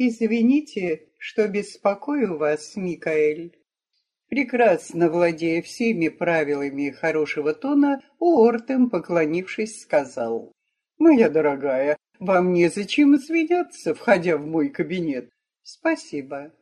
Извините, что беспокою вас, Микаэль. Прекрасно владея всеми правилами хорошего тона, Уортем, поклонившись, сказал. «Моя дорогая, вам незачем извиняться, входя в мой кабинет. Спасибо».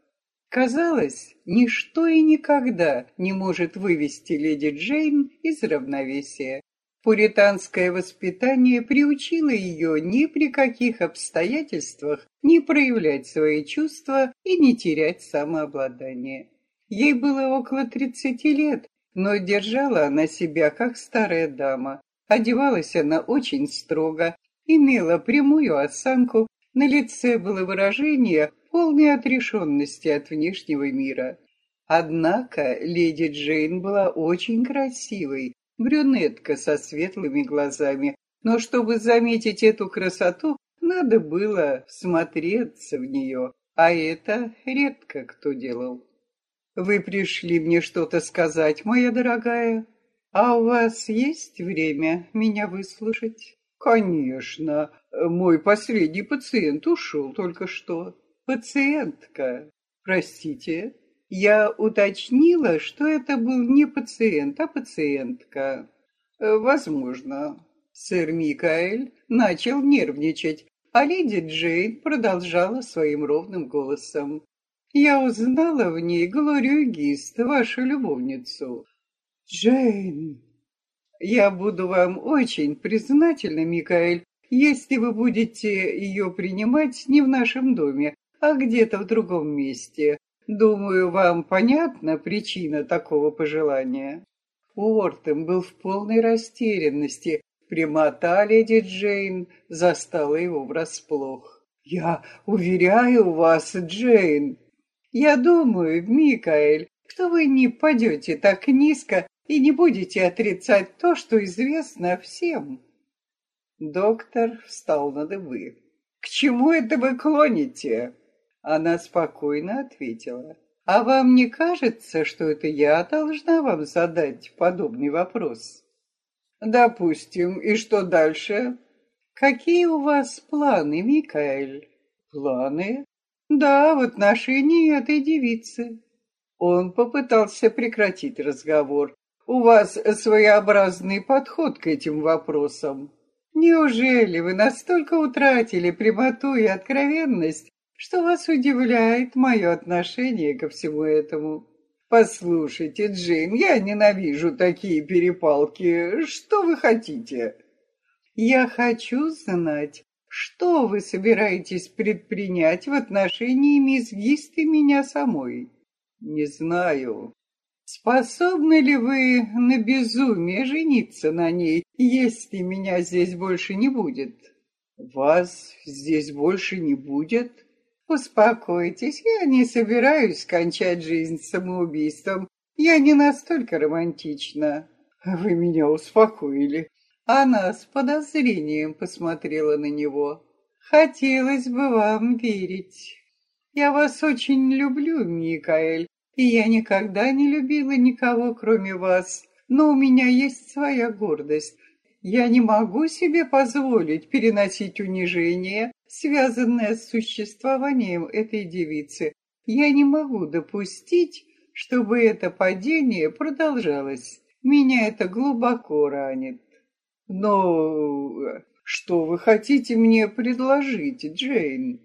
Казалось, ничто и никогда не может вывести леди Джейн из равновесия. Пуританское воспитание приучило ее ни при каких обстоятельствах не проявлять свои чувства и не терять самообладание. Ей было около тридцати лет, но держала она себя как старая дама. Одевалась она очень строго, имела прямую осанку, на лице было выражение полной отрешенности от внешнего мира. Однако леди Джейн была очень красивой, брюнетка со светлыми глазами, но чтобы заметить эту красоту, надо было всмотреться в нее, а это редко кто делал. «Вы пришли мне что-то сказать, моя дорогая? А у вас есть время меня выслушать?» «Конечно. Мой последний пациент ушел только что». «Пациентка. Простите, я уточнила, что это был не пациент, а пациентка. Э, возможно. Сэр Микаэль начал нервничать, а леди Джейн продолжала своим ровным голосом. Я узнала в ней Глорию Гист, вашу любовницу. Джейн, я буду вам очень признательна, Микаэль, если вы будете ее принимать не в нашем доме, а где-то в другом месте. Думаю, вам понятна причина такого пожелания. Уортем был в полной растерянности. Прямота леди Джейн застала его врасплох. «Я уверяю вас, Джейн, я думаю, Микаэль, что вы не падете так низко и не будете отрицать то, что известно всем». Доктор встал на дыбы. «К чему это вы клоните?» Она спокойно ответила. «А вам не кажется, что это я должна вам задать подобный вопрос?» «Допустим. И что дальше?» «Какие у вас планы, Микаэль?» «Планы?» «Да, в отношении этой девицы». Он попытался прекратить разговор. «У вас своеобразный подход к этим вопросам. Неужели вы настолько утратили прямоту и откровенность, что вас удивляет мое отношение ко всему этому. Послушайте, Джейн, я ненавижу такие перепалки. Что вы хотите? Я хочу знать, что вы собираетесь предпринять в отношении мисс Гист и меня самой. Не знаю. Способны ли вы на безумие жениться на ней, если меня здесь больше не будет? Вас здесь больше не будет? Успокойтесь, я не собираюсь кончать жизнь самоубийством. Я не настолько романтична. Вы меня успокоили. Она с подозрением посмотрела на него. Хотелось бы вам верить. Я вас очень люблю, Микаэль, и я никогда не любила никого, кроме вас. Но у меня есть своя гордость. Я не могу себе позволить переносить унижение, связанное с существованием этой девицы. Я не могу допустить, чтобы это падение продолжалось. Меня это глубоко ранит. Но что вы хотите мне предложить, Джейн?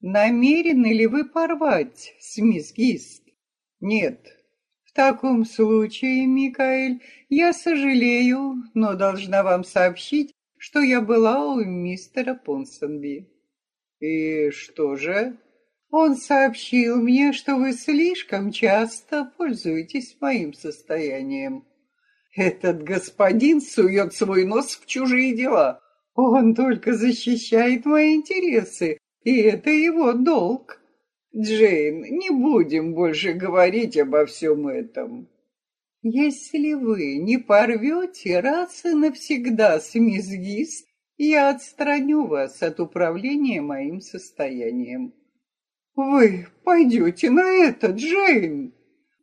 Намерены ли вы порвать с мисс Гист? Нет, таком случае, Микаэль, я сожалею, но должна вам сообщить, что я была у мистера Понсонби. И что же? Он сообщил мне, что вы слишком часто пользуетесь моим состоянием. Этот господин сует свой нос в чужие дела. Он только защищает мои интересы, и это его долг. Джейн, не будем больше говорить обо всем этом. Если вы не порвете раз и навсегда с мисс Гист, я отстраню вас от управления моим состоянием. Вы пойдете на это, Джейн?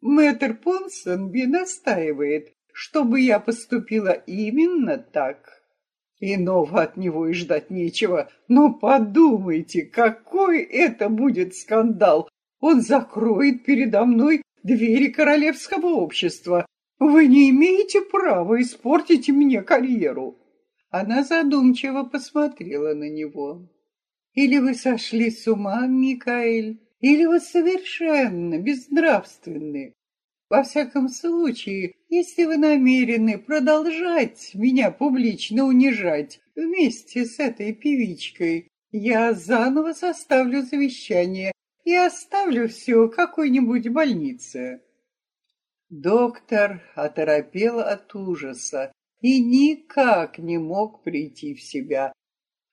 Мэтр Понсонби настаивает, чтобы я поступила именно так. Иного от него и ждать нечего. Но подумайте, какой это будет скандал! Он закроет передо мной двери королевского общества. Вы не имеете права испортить мне карьеру. Она задумчиво посмотрела на него. Или вы сошли с ума, Микаэль, или вы совершенно безнравственны. Во всяком случае, если вы намерены продолжать меня публично унижать вместе с этой певичкой, я заново составлю завещание и оставлю все какой-нибудь больнице. Доктор оторопел от ужаса и никак не мог прийти в себя.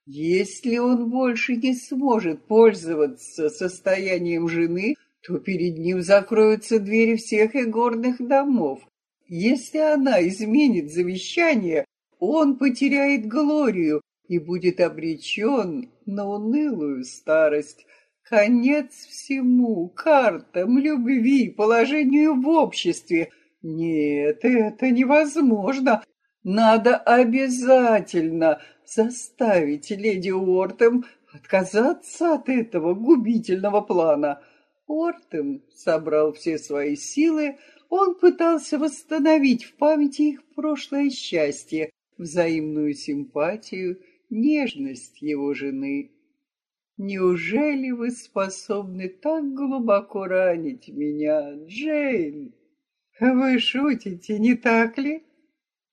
Если он больше не сможет пользоваться состоянием жены, то перед ним закроются двери всех игорных домов. Если она изменит завещание, он потеряет Глорию и будет обречен на унылую старость. Конец всему, картам, любви, положению в обществе. Нет, это невозможно. Надо обязательно заставить леди Уортем отказаться от этого губительного плана. Уортем собрал все свои силы, он пытался восстановить в памяти их прошлое счастье, взаимную симпатию, нежность его жены. Неужели вы способны так глубоко ранить меня, Джейн? Вы шутите, не так ли?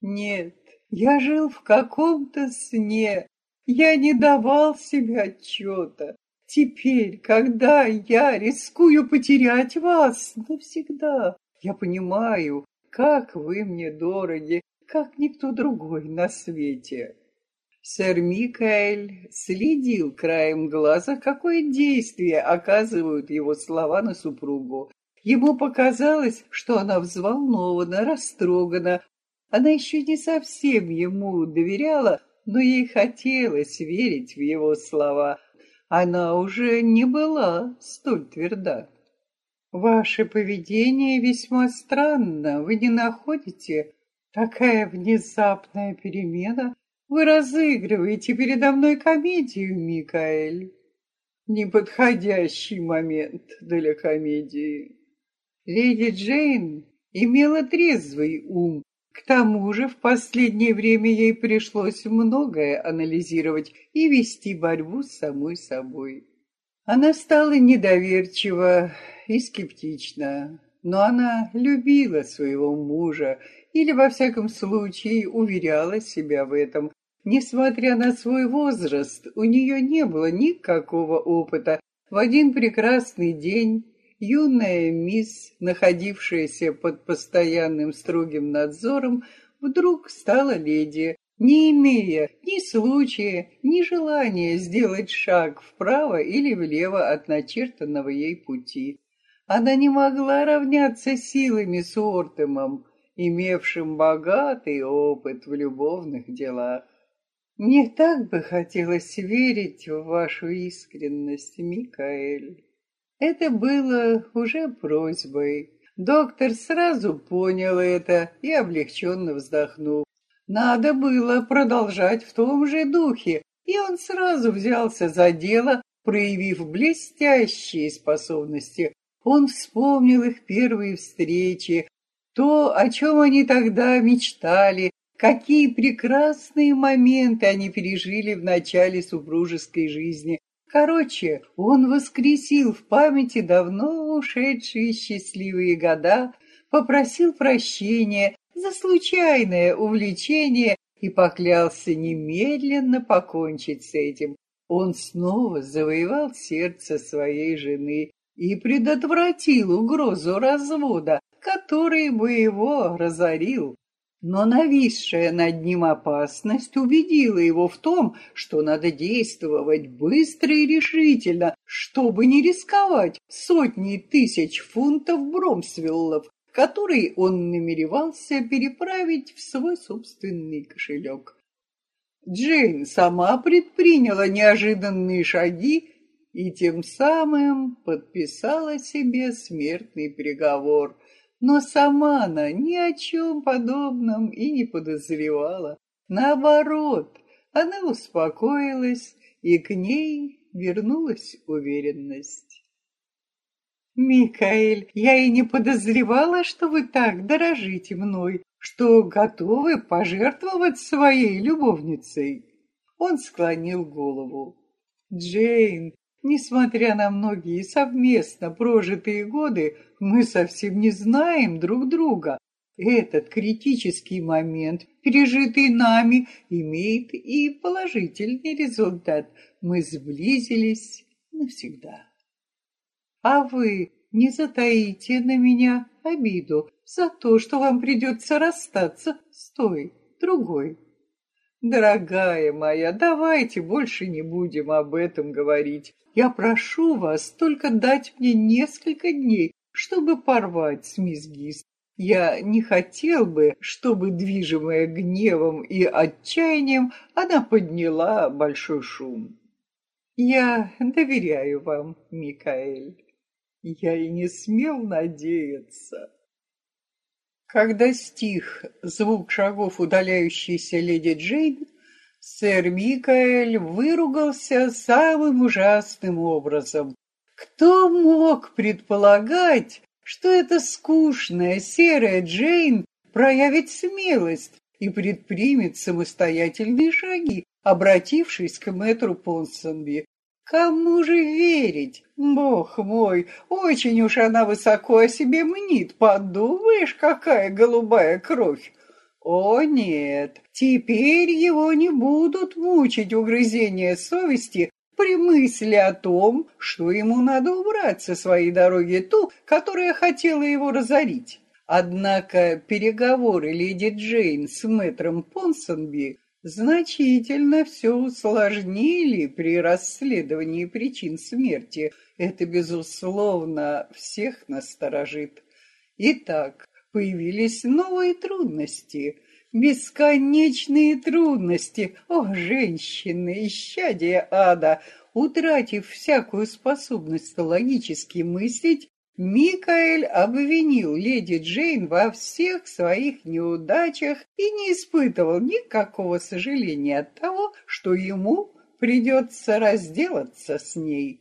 Нет, я жил в каком-то сне. Я не давал себе отчета. Теперь, когда я рискую потерять вас навсегда, я понимаю, как вы мне дороги, как никто другой на свете. Сэр Микаэль следил краем глаза, какое действие оказывают его слова на супругу. Ему показалось, что она взволнована, растрогана. Она еще не совсем ему доверяла, но ей хотелось верить в его слова. Она уже не была столь тверда. «Ваше поведение весьма странно, вы не находите? Такая внезапная перемена вы разыгрываете передо мной комедию, Микаэль. Неподходящий момент для комедии. Леди Джейн имела трезвый ум. К тому же в последнее время ей пришлось многое анализировать и вести борьбу с самой собой. Она стала недоверчива и скептична, но она любила своего мужа или, во всяком случае, уверяла себя в этом, Несмотря на свой возраст, у нее не было никакого опыта. В один прекрасный день юная мисс, находившаяся под постоянным строгим надзором, вдруг стала леди, не имея ни случая, ни желания сделать шаг вправо или влево от начертанного ей пути. Она не могла равняться силами с Ортемом, имевшим богатый опыт в любовных делах. Мне так бы хотелось верить в вашу искренность, Микаэль. Это было уже просьбой. Доктор сразу понял это и облегченно вздохнул. Надо было продолжать в том же духе, и он сразу взялся за дело, проявив блестящие способности. Он вспомнил их первые встречи, то, о чем они тогда мечтали, Какие прекрасные моменты они пережили в начале супружеской жизни. Короче, он воскресил в памяти давно ушедшие счастливые года, попросил прощения за случайное увлечение и поклялся немедленно покончить с этим. Он снова завоевал сердце своей жены и предотвратил угрозу развода, который бы его разорил. Но нависшая над ним опасность убедила его в том, что надо действовать быстро и решительно, чтобы не рисковать сотни тысяч фунтов Бромсвиллов, которые он намеревался переправить в свой собственный кошелек. Джейн сама предприняла неожиданные шаги и тем самым подписала себе смертный приговор – но сама она ни о чем подобном и не подозревала. Наоборот, Она успокоилась, и к ней вернулась уверенность. «Микаэль, я и не подозревала, что вы так дорожите мной, что готовы пожертвовать своей любовницей». Он склонил голову. «Джейн, несмотря на многие совместно прожитые годы, мы совсем не знаем друг друга. Этот критический момент, пережитый нами, имеет и положительный результат. Мы сблизились навсегда. А вы не затаите на меня обиду за то, что вам придется расстаться с той, другой. Дорогая моя, давайте больше не будем об этом говорить. Я прошу вас только дать мне несколько дней, чтобы порвать с мисс Гист. Я не хотел бы, чтобы, движимая гневом и отчаянием, она подняла большой шум. Я доверяю вам, Микаэль. Я и не смел надеяться. Когда стих звук шагов удаляющейся леди Джейн, сэр Микаэль выругался самым ужасным образом. Кто мог предполагать, что эта скучная серая Джейн проявит смелость и предпримет самостоятельные шаги, обратившись к мэтру Понсонби. Кому же верить? Бог мой, очень уж она высоко о себе мнит. Подумаешь, какая голубая кровь. О нет, теперь его не будут мучить угрызения совести при мысли о том, что ему надо убрать со своей дороги ту, которая хотела его разорить. Однако переговоры леди Джейн с мэтром Понсонби значительно все усложнили при расследовании причин смерти. Это, безусловно, всех насторожит. Итак, появились новые трудности, бесконечные трудности. О, женщины, исчадие ада! Утратив всякую способность логически мыслить, Микаэль обвинил леди Джейн во всех своих неудачах и не испытывал никакого сожаления от того, что ему придется разделаться с ней.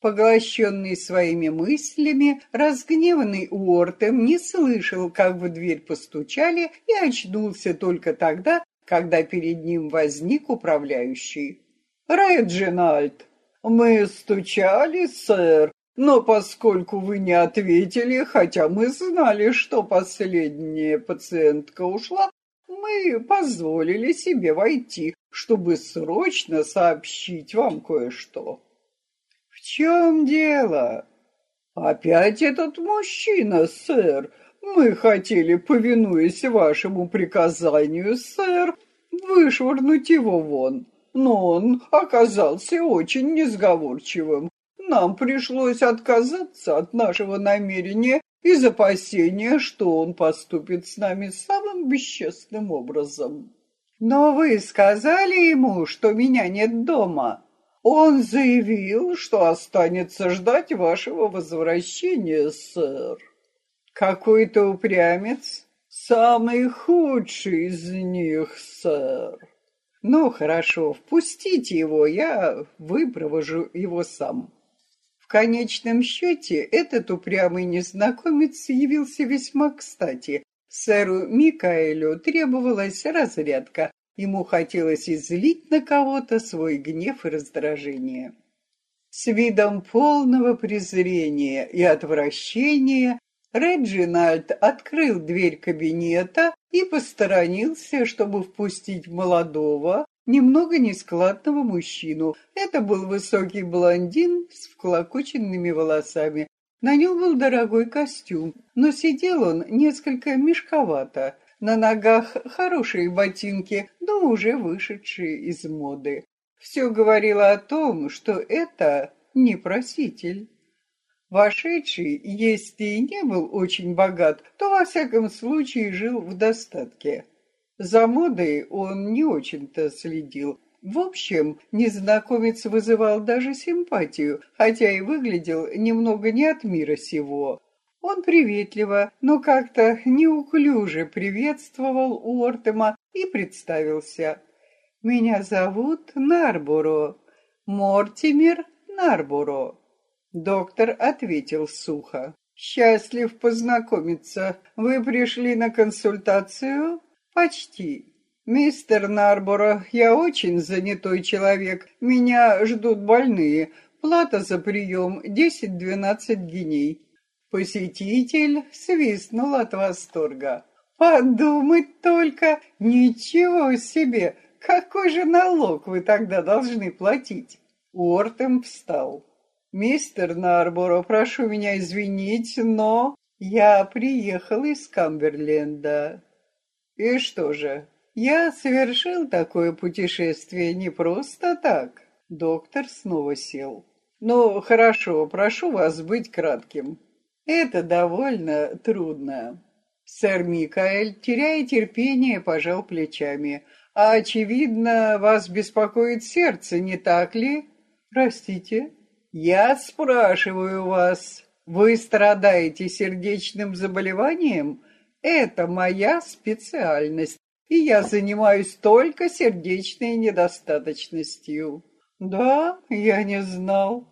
Поглощенный своими мыслями, разгневанный Уортем не слышал, как в дверь постучали, и очнулся только тогда, когда перед ним возник управляющий. «Реджинальд!» «Мы стучали, сэр, но поскольку вы не ответили, хотя мы знали, что последняя пациентка ушла, мы позволили себе войти, чтобы срочно сообщить вам кое-что. В чем дело? Опять этот мужчина, сэр. Мы хотели, повинуясь вашему приказанию, сэр, вышвырнуть его вон, но он оказался очень несговорчивым нам пришлось отказаться от нашего намерения из опасения, что он поступит с нами самым бесчестным образом. Но вы сказали ему, что меня нет дома. Он заявил, что останется ждать вашего возвращения, сэр. Какой-то упрямец, самый худший из них, сэр. Ну, хорошо, впустите его, я выпровожу его сам конечном счете, этот упрямый незнакомец явился весьма кстати. Сэру Микаэлю требовалась разрядка. Ему хотелось излить на кого-то свой гнев и раздражение. С видом полного презрения и отвращения Реджинальд открыл дверь кабинета и посторонился, чтобы впустить молодого, немного нескладного мужчину. Это был высокий блондин с вклокоченными волосами. На нем был дорогой костюм, но сидел он несколько мешковато. На ногах хорошие ботинки, но уже вышедшие из моды. Все говорило о том, что это не проситель. Вошедший, если и не был очень богат, то во всяком случае жил в достатке. За модой он не очень-то следил. В общем, незнакомец вызывал даже симпатию, хотя и выглядел немного не от мира сего. Он приветливо, но как-то неуклюже приветствовал Уортема и представился. Меня зовут Нарбуро. Мортимер Нарбуро. Доктор ответил сухо. Счастлив познакомиться. Вы пришли на консультацию? Почти. Мистер Нарборо, я очень занятой человек. Меня ждут больные. Плата за прием 10-12 гиней. Посетитель свистнул от восторга. Подумать только, ничего себе! Какой же налог вы тогда должны платить? Уортем встал. «Мистер Нарборо, прошу меня извинить, но я приехал из Камберленда». «И что же, я совершил такое путешествие не просто так?» Доктор снова сел. «Ну, хорошо, прошу вас быть кратким. Это довольно трудно». Сэр Микаэль, теряя терпение, пожал плечами. «А, очевидно, вас беспокоит сердце, не так ли?» «Простите?» Я спрашиваю вас, вы страдаете сердечным заболеванием? Это моя специальность, и я занимаюсь только сердечной недостаточностью. Да, я не знал.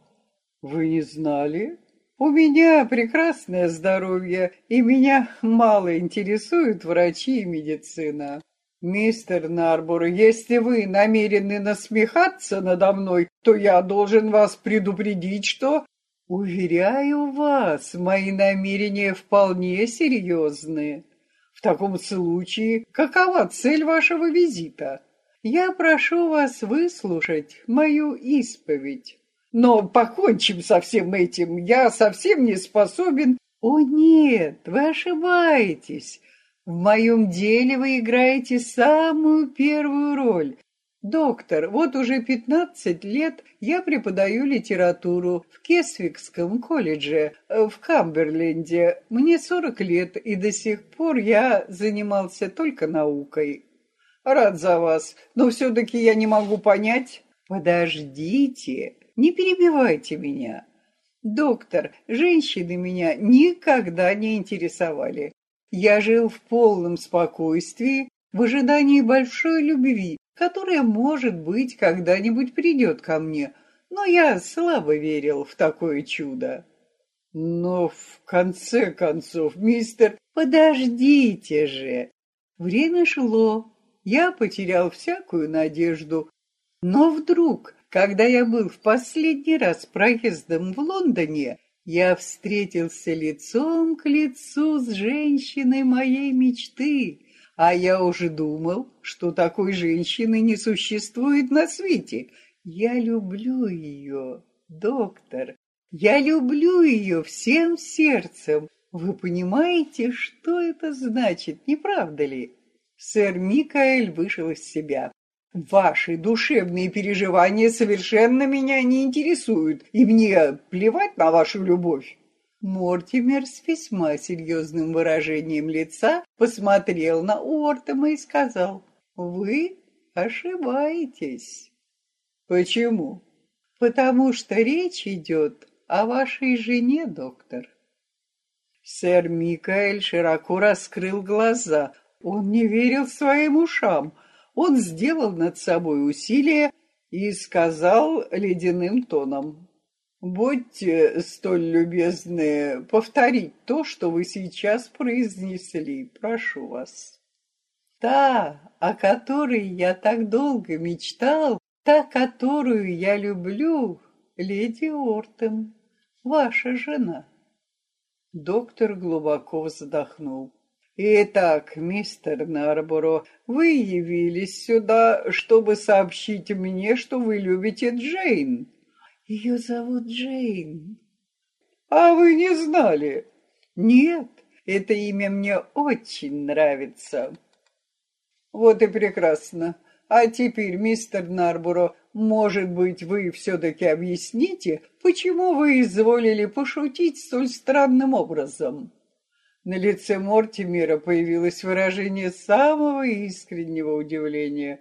Вы не знали? У меня прекрасное здоровье, и меня мало интересуют врачи и медицина. «Мистер Нарбор, если вы намерены насмехаться надо мной, то я должен вас предупредить, что...» «Уверяю вас, мои намерения вполне серьезные. В таком случае, какова цель вашего визита? Я прошу вас выслушать мою исповедь. Но покончим со всем этим, я совсем не способен...» «О нет, вы ошибаетесь». В моем деле вы играете самую первую роль. Доктор, вот уже 15 лет я преподаю литературу в Кесвикском колледже э, в Камберленде. Мне 40 лет, и до сих пор я занимался только наукой. Рад за вас, но все-таки я не могу понять. Подождите, не перебивайте меня. Доктор, женщины меня никогда не интересовали. Я жил в полном спокойствии, в ожидании большой любви, которая, может быть, когда-нибудь придет ко мне, но я слабо верил в такое чудо. Но в конце концов, мистер, подождите же. Время шло, я потерял всякую надежду. Но вдруг, когда я был в последний раз проездом в Лондоне, я встретился лицом к лицу с женщиной моей мечты, а я уже думал, что такой женщины не существует на свете. Я люблю ее, доктор, я люблю ее всем сердцем. Вы понимаете, что это значит, не правда ли? Сэр Микаэль вышел из себя. Ваши душевные переживания совершенно меня не интересуют, и мне плевать на вашу любовь. Мортимер с весьма серьезным выражением лица посмотрел на Уортема и сказал, «Вы ошибаетесь». «Почему?» «Потому что речь идет о вашей жене, доктор». Сэр Микаэль широко раскрыл глаза. Он не верил своим ушам – он сделал над собой усилие и сказал ледяным тоном, «Будьте столь любезны повторить то, что вы сейчас произнесли, прошу вас». «Та, о которой я так долго мечтал, та, которую я люблю, леди Ортем, ваша жена». Доктор глубоко вздохнул. Итак, мистер Нарборо, вы явились сюда, чтобы сообщить мне, что вы любите Джейн. Ее зовут Джейн. А вы не знали? Нет, это имя мне очень нравится. Вот и прекрасно. А теперь, мистер Нарборо, может быть, вы все-таки объясните, почему вы изволили пошутить столь странным образом? На лице Мортимера появилось выражение самого искреннего удивления.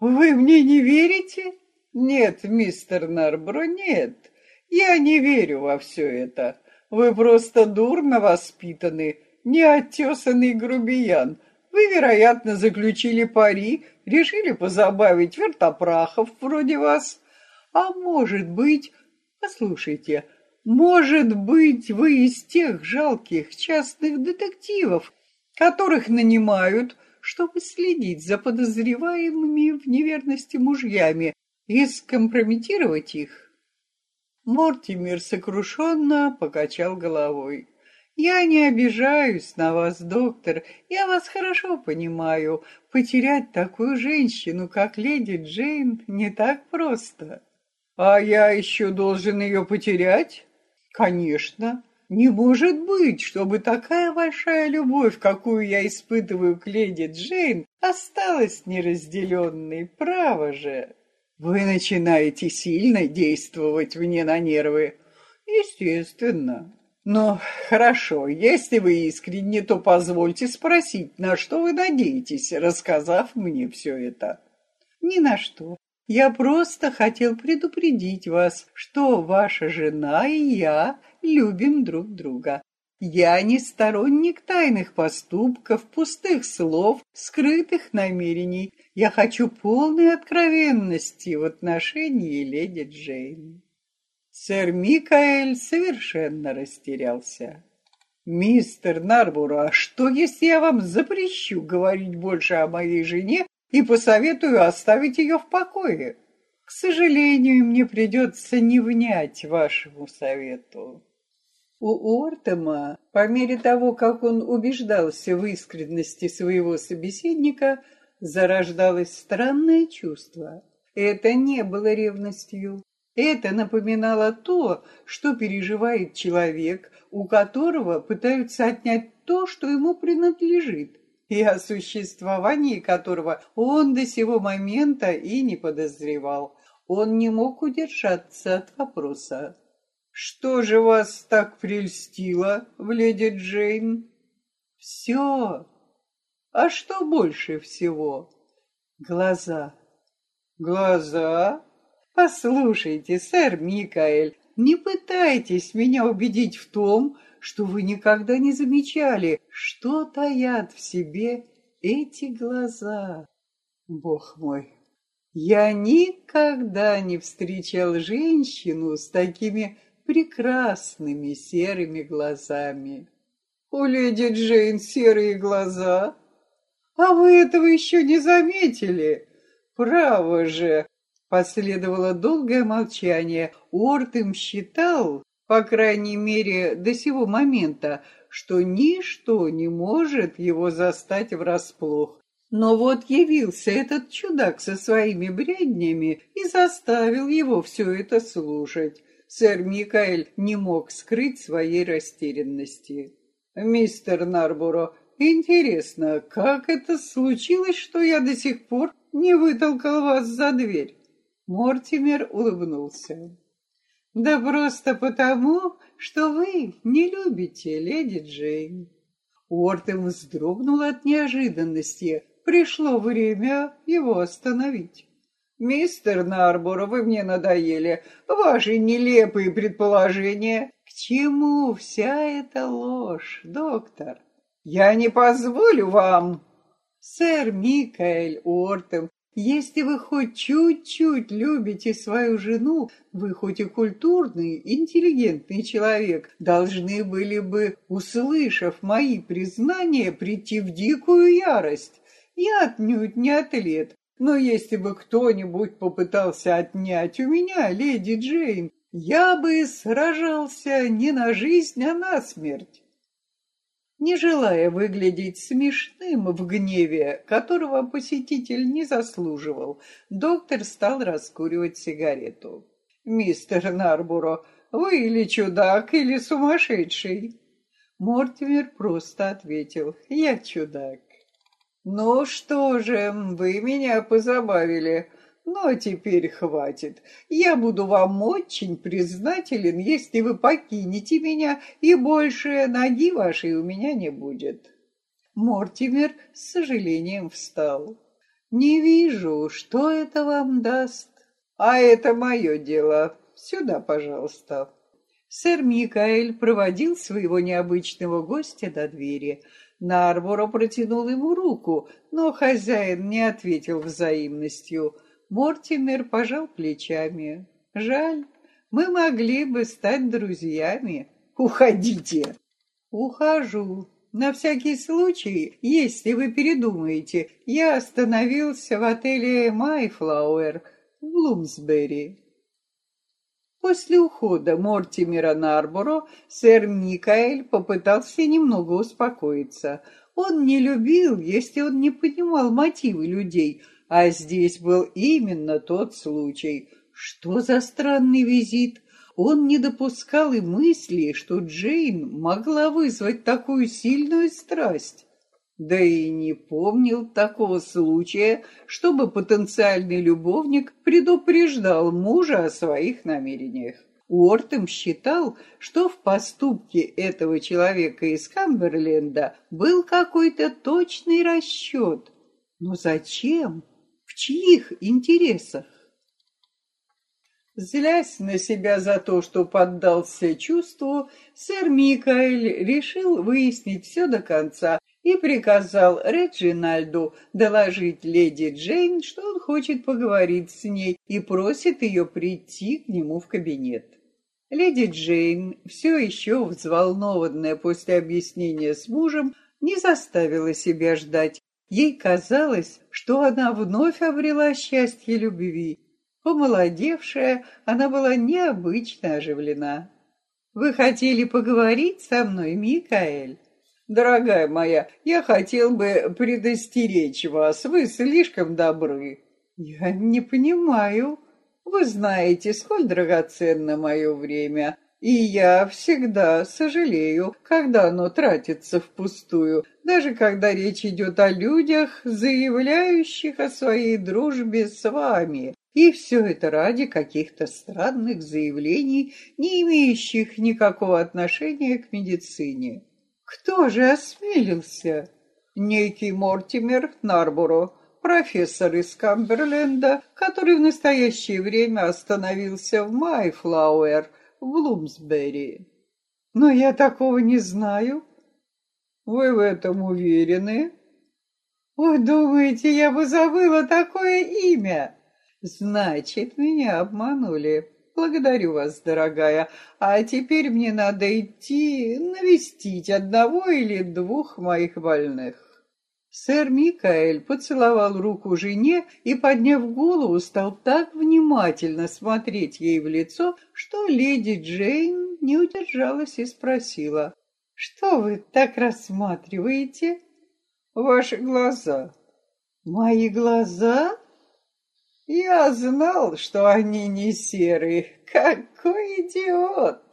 «Вы мне не верите?» «Нет, мистер Нарбро, нет. Я не верю во все это. Вы просто дурно воспитаны, неотесанный грубиян. Вы, вероятно, заключили пари, решили позабавить вертопрахов вроде вас. А может быть, послушайте, может быть, вы из тех жалких частных детективов, которых нанимают, чтобы следить за подозреваемыми в неверности мужьями и скомпрометировать их? Мортимер сокрушенно покачал головой. Я не обижаюсь на вас, доктор. Я вас хорошо понимаю. Потерять такую женщину, как леди Джейн, не так просто. А я еще должен ее потерять? Конечно. Не может быть, чтобы такая большая любовь, какую я испытываю к леди Джейн, осталась неразделенной. Право же. Вы начинаете сильно действовать мне на нервы. Естественно. Но хорошо, если вы искренне, то позвольте спросить, на что вы надеетесь, рассказав мне все это. Ни на что. Я просто хотел предупредить вас, что ваша жена и я любим друг друга. Я не сторонник тайных поступков, пустых слов, скрытых намерений. Я хочу полной откровенности в отношении леди Джейн. Сэр Микаэль совершенно растерялся. «Мистер Нарбуро, а что, если я вам запрещу говорить больше о моей жене и посоветую оставить ее в покое? К сожалению, мне придется не внять вашему совету». У Ортема, по мере того, как он убеждался в искренности своего собеседника, зарождалось странное чувство. Это не было ревностью, это напоминало то, что переживает человек, у которого пытаются отнять то, что ему принадлежит, и о существовании которого он до сего момента и не подозревал. Он не мог удержаться от вопроса. «Что же вас так прельстило в леди Джейн?» «Все. А что больше всего?» «Глаза». «Глаза?» Послушайте, сэр Микаэль, не пытайтесь меня убедить в том, что вы никогда не замечали, что таят в себе эти глаза. Бог мой, я никогда не встречал женщину с такими прекрасными серыми глазами. У леди Джейн серые глаза? А вы этого еще не заметили? Право же, Последовало долгое молчание. Уортем считал, по крайней мере, до сего момента, что ничто не может его застать врасплох. Но вот явился этот чудак со своими бреднями и заставил его все это слушать. Сэр Микаэль не мог скрыть своей растерянности. «Мистер Нарборо, интересно, как это случилось, что я до сих пор не вытолкал вас за дверь?» Мортимер улыбнулся. «Да просто потому, что вы не любите леди Джейн». Уортем вздрогнул от неожиданности. Пришло время его остановить. «Мистер Нарборо, вы мне надоели. Ваши нелепые предположения. К чему вся эта ложь, доктор? Я не позволю вам...» Сэр Микаэль Уортем если вы хоть чуть-чуть любите свою жену, вы хоть и культурный, интеллигентный человек, должны были бы, услышав мои признания, прийти в дикую ярость. Я отнюдь не атлет, но если бы кто-нибудь попытался отнять у меня леди Джейн, я бы сражался не на жизнь, а на смерть. Не желая выглядеть смешным в гневе, которого посетитель не заслуживал, доктор стал раскуривать сигарету. «Мистер Нарбуро, вы или чудак, или сумасшедший?» Мортимер просто ответил, «Я чудак». «Ну что же, вы меня позабавили. Но теперь хватит. Я буду вам очень признателен, если вы покинете меня, и больше ноги вашей у меня не будет. Мортимер с сожалением встал. Не вижу, что это вам даст. А это мое дело. Сюда, пожалуйста. Сэр Микаэль проводил своего необычного гостя до двери. Нарборо протянул ему руку, но хозяин не ответил взаимностью. Мортимер пожал плечами. «Жаль, мы могли бы стать друзьями. Уходите!» «Ухожу. На всякий случай, если вы передумаете, я остановился в отеле «Майфлауэр» в Блумсбери». После ухода Мортимера Нарборо сэр Микаэль попытался немного успокоиться. Он не любил, если он не понимал мотивы людей, а здесь был именно тот случай. Что за странный визит? Он не допускал и мысли, что Джейн могла вызвать такую сильную страсть. Да и не помнил такого случая, чтобы потенциальный любовник предупреждал мужа о своих намерениях. Уортем считал, что в поступке этого человека из Камберленда был какой-то точный расчет. Но зачем? В чьих интересах? Злясь на себя за то, что поддался чувству, сэр Микаэль решил выяснить все до конца и приказал Реджинальду доложить леди Джейн, что он хочет поговорить с ней и просит ее прийти к нему в кабинет. Леди Джейн, все еще взволнованная после объяснения с мужем, не заставила себя ждать. Ей казалось, что она вновь обрела счастье любви, Помолодевшая, она была необычно оживлена. «Вы хотели поговорить со мной, Микаэль?» «Дорогая моя, я хотел бы предостеречь вас, вы слишком добры». «Я не понимаю. Вы знаете, сколь драгоценно мое время, и я всегда сожалею, когда оно тратится впустую, даже когда речь идет о людях, заявляющих о своей дружбе с вами, и все это ради каких-то странных заявлений, не имеющих никакого отношения к медицине. Кто же осмелился? Некий Мортимер Нарборо, профессор из Камберленда, который в настоящее время остановился в Майфлауэр в Блумсбери. Но я такого не знаю. Вы в этом уверены? Вы думаете, я бы забыла такое имя? Значит, меня обманули. Благодарю вас, дорогая. А теперь мне надо идти навестить одного или двух моих больных. Сэр Микаэль поцеловал руку жене и, подняв голову, стал так внимательно смотреть ей в лицо, что леди Джейн не удержалась и спросила, «Что вы так рассматриваете?» «Ваши глаза». «Мои глаза?» Я знал, что они не серые. Какой идиот!